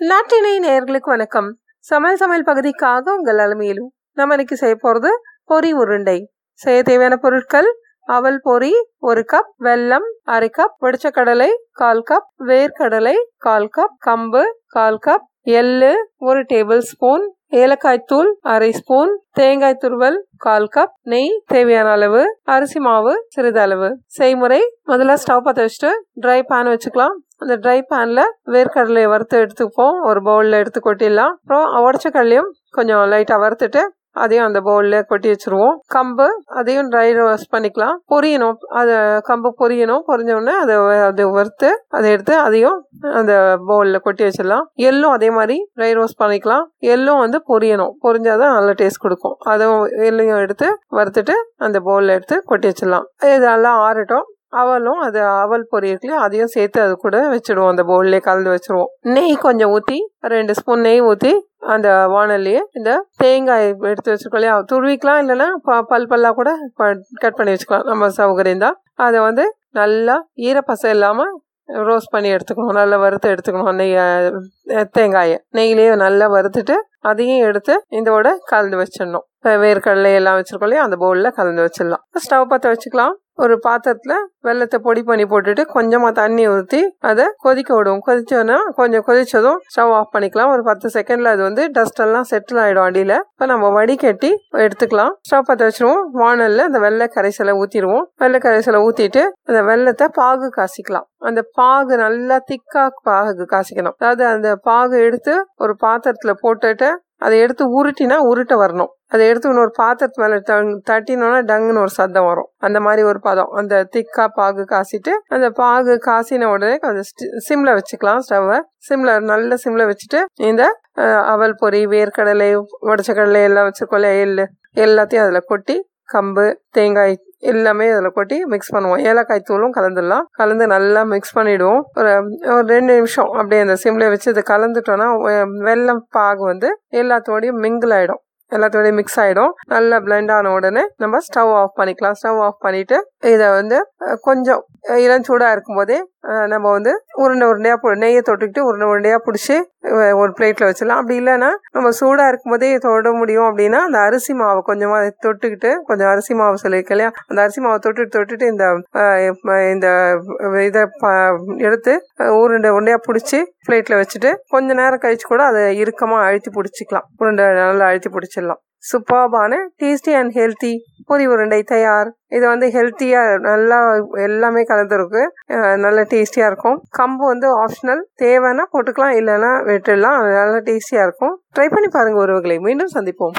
நாட்டினை நேர்களுக்கு வணக்கம். சமையல் சமையல் பகுதிக்காக உங்கள் அலமையிலும் நம்ம இன்னைக்கு செய்ய போகிறது பொரி உருண்டை. செய்ய தேவையான பொருட்கள் அவல் பொரி ஒரு கப் வெல்லம் அரை கப் வெடிச்ச கடலை கால் கப் வேர்க்கடலை கால் கப் கம்பு கால் கப் எள்ளு ஒரு டேபிள் ஸ்பூன் ஏலக்காய் தூள் அரை ஸ்பூன் தேங்காய் துருவல் கால் கப் நெய் தேவையான அளவு அரிசி மாவு சிறிதளவு செய்முறை முதல்ல ஸ்டவ் பற்ற வச்சுட்டு ட்ரை பேன் வச்சுக்கலாம். அந்த ட்ரை பேன்ல வேர்க்கடலையை வறுத்து எடுத்துப்போம். ஒரு பவுல்ல எடுத்து கொட்டிடலாம். அப்புறம் உடச்ச கடலையும் கொஞ்சம் லைட்டாக வறுத்துட்டு அதையும் அந்த பவுல்ல கொட்டி வச்சிருவோம். கம்பு அதையும் ட்ரை ரோஸ்ட் பண்ணிக்கலாம். பொரியணும். அது கம்பு பொரியணும். பொரிஞ்ச உடனே அதை அதை வறுத்து அதை எடுத்து அதையும் அந்த பவுல்ல கொட்டி வச்சிடலாம். எள்ளும் அதே மாதிரி ட்ரை ரோஸ்ட் பண்ணிக்கலாம். எள்ளும் வந்து பொரியணும். பொரிஞ்சாதான் நல்ல டேஸ்ட் கொடுக்கும். அதுவும் எள்ளையும் எடுத்து வறுத்துட்டு அந்த பவுல்ல எடுத்து கொட்டி வச்சிடலாம். இதெல்லாம் ஆறட்டும். அவலும் அது அவல் பொரி அதையும் சேர்த்து அது கூட வச்சிடுவோம். அந்த பவுல்லே கலந்து வச்சிருவோம். நெய் கொஞ்சம் ஊற்றி ரெண்டு ஸ்பூன் நெய் ஊற்றி அந்த வானல்லையே இந்த தேங்காய் எடுத்து வச்சிருக்கோம் இல்லையா? துருவிக்கலாம் இல்லைன்னா பல் பல்லா கூட கட் பண்ணி வச்சுக்கலாம். நம்ம சௌகரியம் தான். அதை வந்து நல்லா ஈரப்பசம் இல்லாமல் ரோஸ்ட் பண்ணி எடுத்துக்கணும். நல்லா வறுத்து எடுத்துக்கணும். நெய் தேங்காயை. நெய்லேயே நல்லா வறுத்துட்டு அதையும் எடுத்து இதோட கலந்து வச்சிடணும். வேர்க்கடலை எல்லாம் வச்சிருக்கோம் இல்லையா? அந்த பவுலில் கலந்து வச்சிடலாம். ஸ்டவ் பற்ற வச்சுக்கலாம். ஒரு பாத்திரத்துல வெள்ளத்தை பொடி பண்ணி போட்டுட்டு கொஞ்சமா தண்ணி ஊற்றி அதை கொதிக்க விடுவோம். கொதிச்சோன்னா கொஞ்சம் கொதிச்சதும் ஸ்டவ் ஆஃப் பண்ணிக்கலாம். ஒரு பத்து செகண்ட்ல அது வந்து டஸ்ட் எல்லாம் செட்டில் ஆயிடும் அடியில. இப்போ நம்ம வடிகட்டி எடுத்துக்கலாம். ஸ்டவ் பற்ற வச்சிருவோம். வானல்ல அந்த வெள்ளை கரைசலை ஊத்திடுவோம். வெள்ளை கரைசலை ஊத்திட்டு அந்த வெள்ளத்தை பாகு காசிக்கலாம். அந்த பாகு நல்லா திக்காக பாகு காசிக்கணும். அதாவது அந்த பாகு எடுத்து ஒரு பாத்திரத்துல போட்டுட்டு அதை எடுத்து உருட்டினா உருட்ட வரணும். அதை எடுத்து இன்னொரு பாத்திரத்து மேலே தட்டினோன்னா டங்குன்னு ஒரு சத்தம் வரும். அந்த மாதிரி ஒரு பதம். அந்த திக்கா பாகு காசிட்டு அந்த பாகு காசின உடனே கொஞ்சம் சிம்ல வச்சுக்கலாம் ஸ்டவ்வை சிம்ல நல்ல சிம்ல வச்சுட்டு இந்த அவல் பொரி வேர்க்கடலை உடச்ச கடலை எல்லாம் வச்சிருக்கோம்ல எள்ளு. எல்லாத்தையும் அதில் கொட்டி கம்பு தேங்காய் எல்லாமே அதில் கொட்டி மிக்ஸ் பண்ணுவோம். ஏலக்காய் தூளும் கலந்துடலாம். கலந்து நல்லா மிக்ஸ் பண்ணிவிடுவோம் ஒரு ஒரு ரெண்டு நிமிஷம் அப்படியே அந்த சிம்ல வச்சு இதை கலந்துட்டோன்னா வெள்ளம் பாகு வந்து எல்லாத்தோடையும் மிங்கிள் ஆகிடும் எல்லாத்தோடய மிக்ஸ் ஆகிடும் நல்லா பிளெண்ட் ஆன உடனே நம்ம ஸ்டவ் ஆஃப் பண்ணிக்கலாம். ஸ்டவ் ஆஃப் பண்ணிவிட்டு இதை வந்து கொஞ்சம் இளம் சூடாக இருக்கும்போதே நம்ம வந்து உருண்டை உருண்டையாக நெய்யை தொட்டுக்கிட்டு உருண்டை உருண்டையாக பிடிச்சி ஒரு பிளேட்டில் வச்சிடலாம். அப்படி இல்லைன்னா நம்ம சூடாக இருக்கும்போதே தொட முடியும் அப்படின்னா அந்த அரிசி மாவை கொஞ்சமாக தொட்டுக்கிட்டு கொஞ்சம் அரிசி மாவு சொல்லியிருக்க இல்லையா? அந்த அரிசி மாவை தொட்டுட்டு தொட்டுட்டு இந்த இந்த இதை எடுத்து உருண்டை உருண்டையாக பிடிச்சி பிளேட்டில் வச்சுட்டு கொஞ்ச நேரம் கழிச்சு கூட அதை இறுக்கமாக அழுத்தி பிடிச்சிக்கலாம். உருண்டை நல்லா அழுத்தி பிடிச்சிடலாம். சூப்பர்பான டேஸ்டி அண்ட் ஹெல்த்தி பொரி உருண்டை தயார். இது வந்து ஹெல்த்தியாக நல்லா எல்லாமே கலந்துருக்கு. நல்லா டேஸ்டியாக இருக்கும். கம்பு வந்து ஆப்ஷனல். தேவைன்னா போட்டுக்கலாம் இல்லைன்னா விட்டுடலாம். நல்லா டேஸ்டியாக இருக்கும். ட்ரை பண்ணி பாருங்கள் உறவுகளை. மீண்டும் சந்திப்போம்.